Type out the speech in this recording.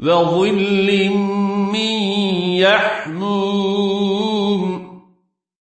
وظل من يحمون